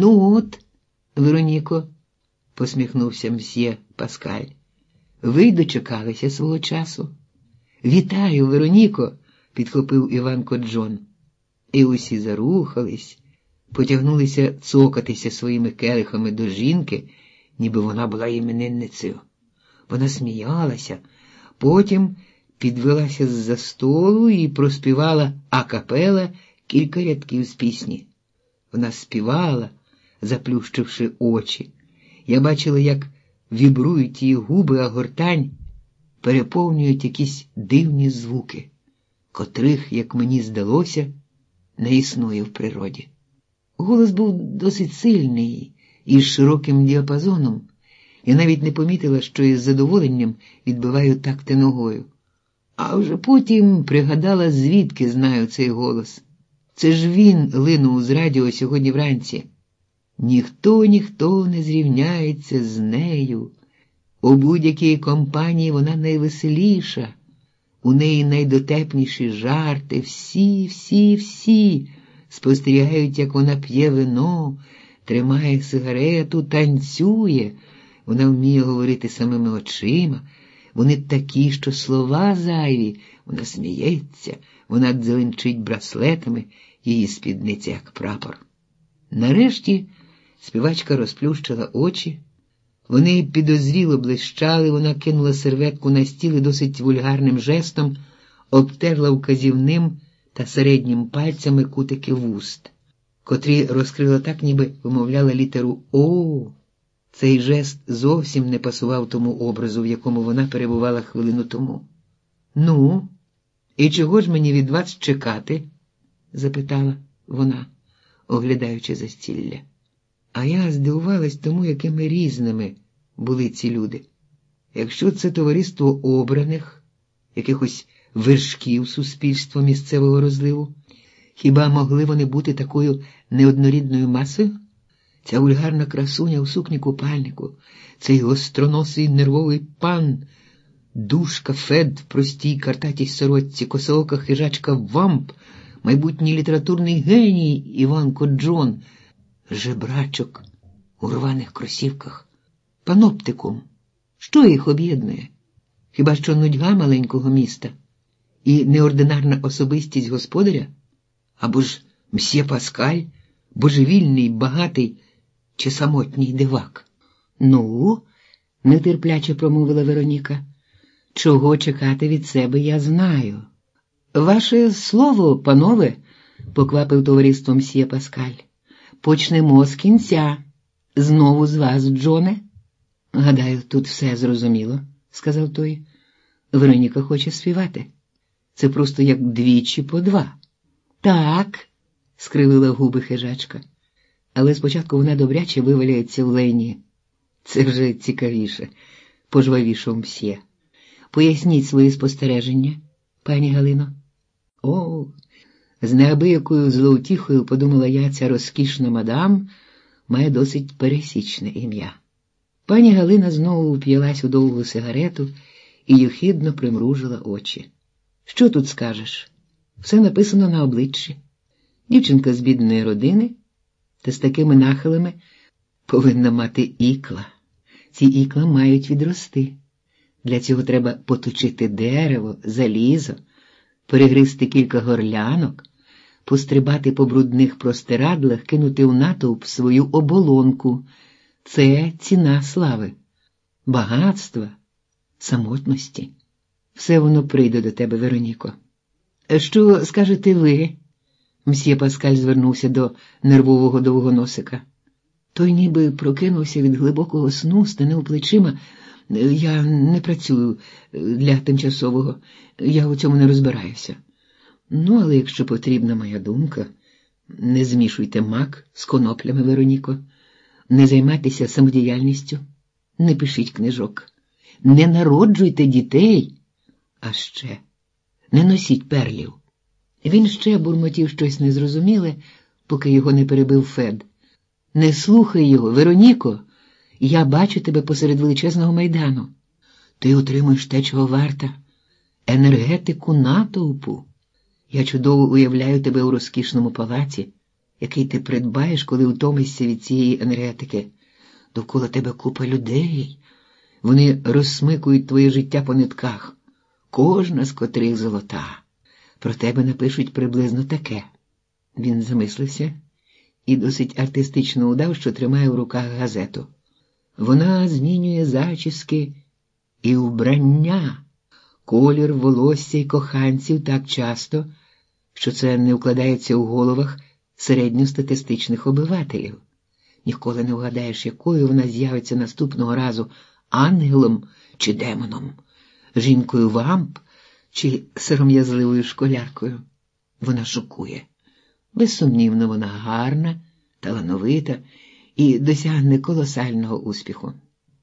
Ну от, Вероніко, посміхнувся мсьє Паскаль. Ви дочекалися свого часу. Вітаю, Вероніко, підхопив Іванко Джон. І усі зарухались, потягнулися цокатися своїми келихами до жінки, ніби вона була іменинницею. Вона сміялася, потім підвелася з-за столу і проспівала акапела кілька рядків з пісні. Вона співала, заплющивши очі. Я бачила, як вібрують її губи, а гортань переповнюють якісь дивні звуки, котрих, як мені здалося, не існує в природі. Голос був досить сильний і з широким діапазоном. Я навіть не помітила, що із задоволенням відбиваю такти ногою. А вже потім пригадала, звідки знаю цей голос. Це ж він линув з радіо сьогодні вранці. Ніхто, ніхто не зрівняється з нею. У будь-якій компанії вона найвеселіша, у неї найдотепніші жарти, всі, всі, всі спостерігають, як вона п'є вино, тримає сигарету, танцює. Вона вміє говорити самими очима. Вони такі, що слова зайві, вона сміється, вона дзеленчить браслетами, її спідниця, як прапор. Нарешті співачка розплющила очі. Вони підозріло блищали, вона кинула серветку на стіл і досить вульгарним жестом обтерла вказівним та середнім пальцями кутики вуст, котрі розкрила так, ніби вимовляла літеру О. Цей жест зовсім не пасував тому образу, в якому вона перебувала хвилину тому. Ну, і чого ж мені від вас чекати? запитала вона, оглядаючи застілля. А я здивувалась тому, якими різними були ці люди. Якщо це товариство обраних, якихось вершків суспільства місцевого розливу, хіба могли вони бути такою неоднорідною масою? Ця вульгарна красуня у сукні купальнику, цей гостроносий нервовий пан, душка Фед в простій картатій сорочці, косоока хижачка вамп, майбутній літературний геній Іванко Джон, жебрачок у рваних кросівках, паноптикум. Що їх об'єднує? Хіба що нудьга маленького міста і неординарна особистість господаря? Або ж мсьє Паскаль, божевільний, багатий чи самотній дивак? Ну, нетерпляче промовила Вероніка. Чого чекати від себе, я знаю. Ваше слово, панове, поквапив товариство мсьє Паскаль. Почнемо з кінця. Знову з вас, Джоне. Гадаю, тут все зрозуміло, сказав той. Вероніка хоче співати. Це просто як двічі по два. Так, скривила губи хижачка, але спочатку вона добряче виваляється в лені. Це вже цікавіше, пожвавішав мсьє. Поясніть свої спостереження, пані Галино. О, з неабиякою злоутіхою подумала я, ця розкішна мадам має досить пересічне ім'я. Пані Галина знову вп'ялась у довгу сигарету і юхідно примружила очі. Що тут скажеш? Все написано на обличчі. Дівчинка з бідної родини та з такими нахилами повинна мати ікла. Ці ікла мають відрости. Для цього треба поточити дерево, залізо, перегризти кілька горлянок, пострибати по брудних простирадлах, кинути в натовп свою оболонку. Це ціна слави, багатства, самотності. Все воно прийде до тебе, Вероніко. Що скажете ви? Мсьє Паскаль звернувся до нервового довгоносика. Той ніби прокинувся від глибокого сну, стенив плечима. Я не працюю для тимчасового, я у цьому не розбираюся. Ну, але якщо потрібна моя думка, не змішуйте мак з коноплями, Вероніко, не займайтеся самодіяльністю, не пишіть книжок, не народжуйте дітей, а ще не носіть перлів. Він ще бурмотів щось незрозуміле, поки його не перебив Фед. Не слухай його, Вероніко, я бачу тебе посеред величезного майдану. Ти отримуєш те, чого варта, енергетику натовпу. Я чудово уявляю тебе у розкішному палаці, який ти придбаєш, коли втомишся від цієї енергетики. Довкола тебе купа людей. Вони розсмикують твоє життя по нитках, кожна з котрих золота. Про тебе напишуть приблизно таке. Він замислився і досить артистично удав, що тримає в руках газету. Вона змінює зачіски і вбрання, колір волосся й коханців так часто, що це не вкладається у головах середньостатистичних обивателів. Ніколи не вгадаєш, якою вона з'явиться наступного разу ангелом чи демоном, жінкою вамп чи сором'язливою школяркою. Вона шокує. Безсумнівно, вона гарна, талановита і досягне колосального успіху.